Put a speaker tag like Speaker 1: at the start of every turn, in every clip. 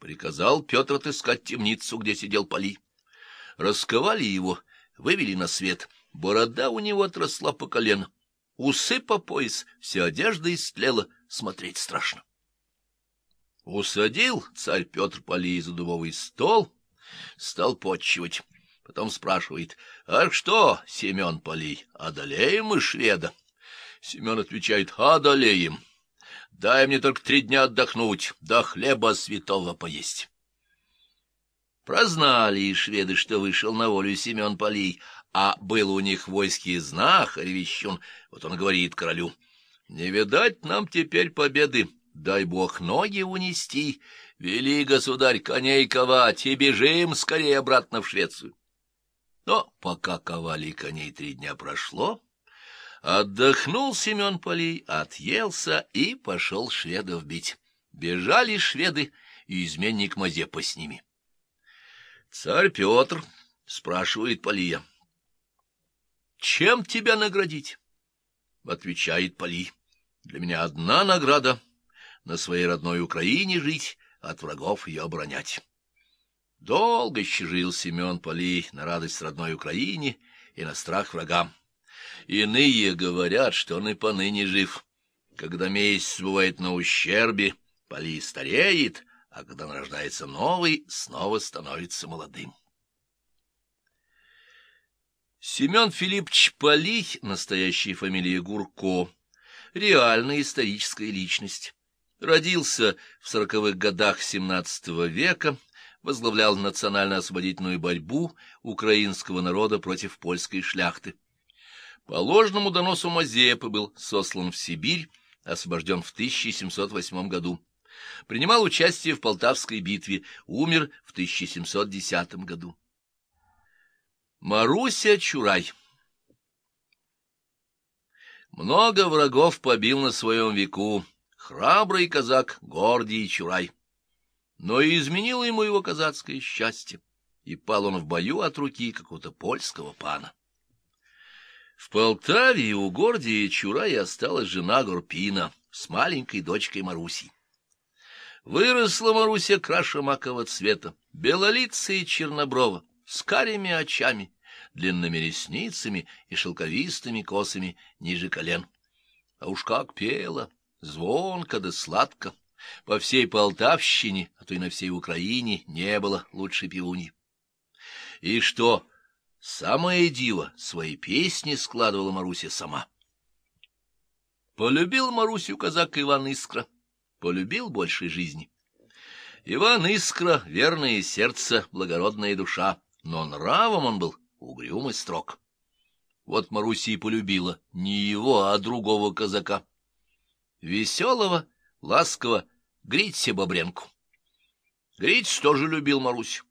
Speaker 1: Приказал Петр отыскать темницу, где сидел Поли. Расковали его, вывели на свет. Борода у него отросла по колено. Усы по пояс, вся одежда истлела, смотреть страшно. Усадил царь Петр Полей за дубовый стол, стал подчивать. Потом спрашивает, а что, Семен Полей, одолеем мы шведа? Семен отвечает, одолеем. Дай мне только три дня отдохнуть, да хлеба святого поесть. Прознали шведы, что вышел на волю Семен Полей, а был у них в войске знахарь вещун. Вот он говорит королю, не видать нам теперь победы, дай бог ноги унести, вели, государь, коней ковать и бежим скорее обратно в Швецию. Но пока ковали коней три дня прошло, отдохнул Семен Полей, отъелся и пошел шведов бить. Бежали шведы, и изменник Мазепа с ними. Царь Петр спрашивает Полия, «Чем тебя наградить?» Отвечает Поли, «Для меня одна награда — на своей родной Украине жить, от врагов ее оборонять». Долго еще жил Семен Поли на радость родной Украине и на страх врагам. Иные говорят, что он и поныне жив. Когда месяц бывает на ущербе, Поли стареет, а когда рождается новый, снова становится молодым. Семен Филиппович Полий, настоящая фамилия Гурко, реальная историческая личность. Родился в сороковых годах XVII века, возглавлял национально-освободительную борьбу украинского народа против польской шляхты. По ложному доносу Мазепы был сослан в Сибирь, освобожден в 1708 году. Принимал участие в Полтавской битве, умер в 1710 году. Маруся Чурай Много врагов побил на своем веку, храбрый казак Гордий Чурай. Но и изменило ему его казацкое счастье, и пал он в бою от руки какого-то польского пана. В Полтаве у Гордия Чурая осталась жена Горпина с маленькой дочкой Марусей. Выросла Маруся краша макового цвета, белолицая и черноброва, с карими очами, длинными ресницами и шелковистыми косами ниже колен. А уж как пела, звонко да сладко, по всей Полтавщине, а то и на всей Украине, не было лучше пивуни. И что, самое диво, свои песни складывала Маруся сама. Полюбил Марусю казак Иван Искра, полюбил большей жизни. Иван Искра — верное сердце, благородная душа, но нравом он был угрюмый строг. Вот Маруся и полюбила не его, а другого казака. Веселого, ласково Грится Бобренку. Гриц тоже любил Марусю.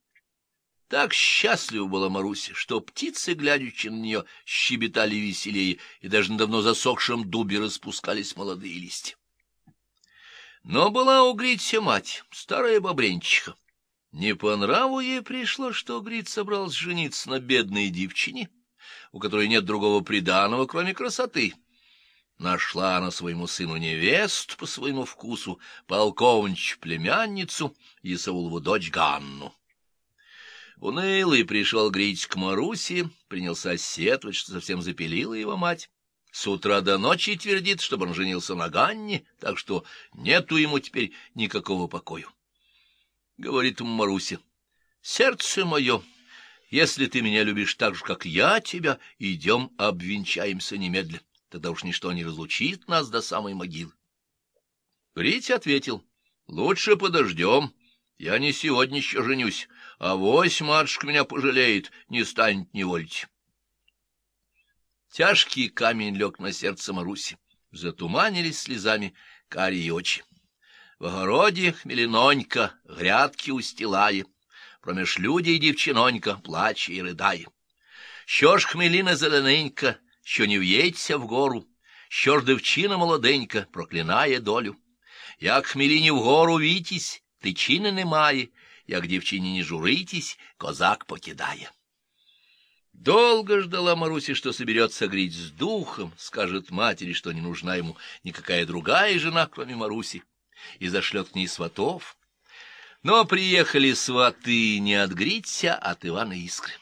Speaker 1: Так счастлива была Маруся, что птицы, глядячи на нее, щебетали веселее, и даже на давно засохшем дубе распускались молодые листья. Но была у Грится мать, старая бобренчиха. Не по нраву ей пришло, что Грит собрался жениться на бедной девчине, у которой нет другого приданого, кроме красоты. Нашла она своему сыну невесту по своему вкусу, полковнич племянницу и Саулову дочь Ганну. Унылый пришел Грить к Маруси, принялся сетовать, что совсем запилила его мать. С утра до ночи твердит, чтобы он женился на Ганне, так что нету ему теперь никакого покоя. Говорит ему Маруся, «Сердце мое, если ты меня любишь так же, как я тебя, идем обвенчаемся немедленно» тогда уж ничто не разлучит нас до самой могилы. Прить ответил, — Лучше подождем. Я не сегодня еще женюсь, а вось матушка меня пожалеет, не станет неволить. Тяжкий камень лег на сердце Маруси, затуманились слезами карие очи. В огороде хмеленонька, грядки устилая, промеж людей девчинонька, плача и рыдая. Що ж хмелина зелененька, що не в'ється вгору, що ж дівчина молоденька проклинає долю. Як хмеліні вгору вітісь, тичини немає, як дівчині не журитесь, козак покидає. Долго ждала Маруся, что соберется греть с духом, скажет матери, что не нужна ему никакая другая жена, кроме Маруси, и зашлет к ней сватов. Но приехали сваты не от Грится, а от Ивана Искры.